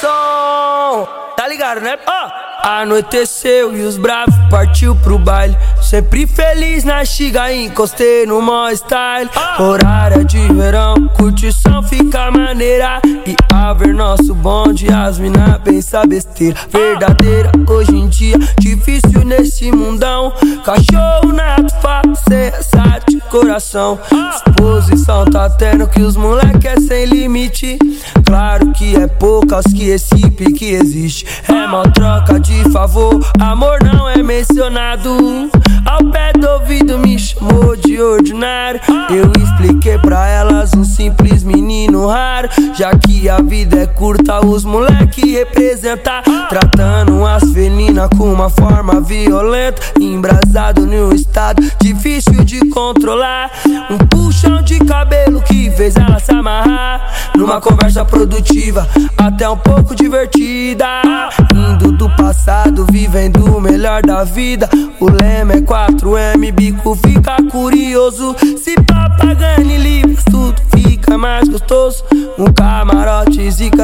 Som, tá ligado, né? Oh. anoiteceu e os bravos partiu pro baile. Sempre feliz na xiga, encostei no mó style. Horário de verão, curtição fica maneira. E a ver nosso bonde, as mina pensa besteira. Verdadeira hoje em dia, difícil nesse mundão. Cachorro na face, de coração. Exposição tá tendo que os moleque é sem limite. Claro que é poucas que esse pique existe. É mal troca de favor, amor não é mencionado. Ao pé do ouvido me chamou de ordinário. Eu expliquei pra elas um simples. Já que a vida é curta, os moleque representar. Tratando as felinas com uma forma violenta. Embrasado no estado difícil de controlar. Um puxão de cabelo que fez ela se amarrar. Numa conversa produtiva, até um pouco divertida. Indo do passado, vivendo o melhor da vida. O lema é 4M, bico fica curioso. Se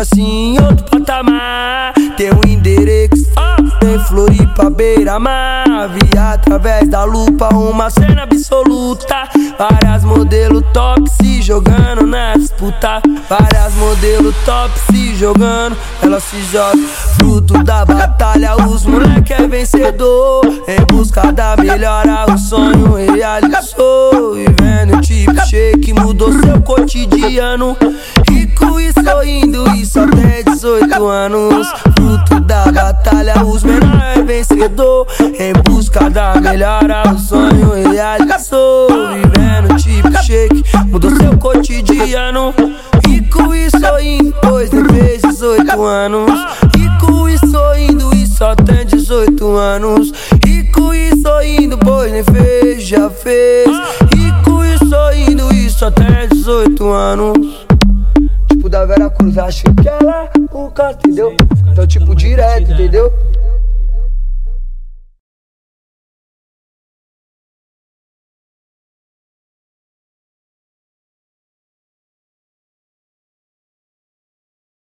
assim, outro patamar. Tem um endereço, tem Floripa, beira-mar. Vi através da lupa uma cena absoluta. Várias modelos top se jogando na disputa. Várias modelos top se jogando, ela se joga. Fruto da batalha, os moleque é vencedor. Em busca da melhora, o sonho realizou. Vivendo tipo shake, mudou seu cotidiano. Rico e sorrindo, isso até 18 anos. Fruto da batalha, os menores vencedor. Em busca da melhora, o sonho realizou. Vivendo tipo shake, mudou seu cotidiano. Rico e sorrindo, pois tem fez 18 anos. Rico e sorrindo, e só tem 18 anos. Rico e sorrindo, pois nem fez, já fez. Rico e sorrindo, e só tem 18 anos. Vera Cruz, acho que ela nunca, entendeu? Então, tipo, direto, entendeu?